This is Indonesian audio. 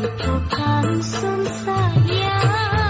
Tuhan sun sayang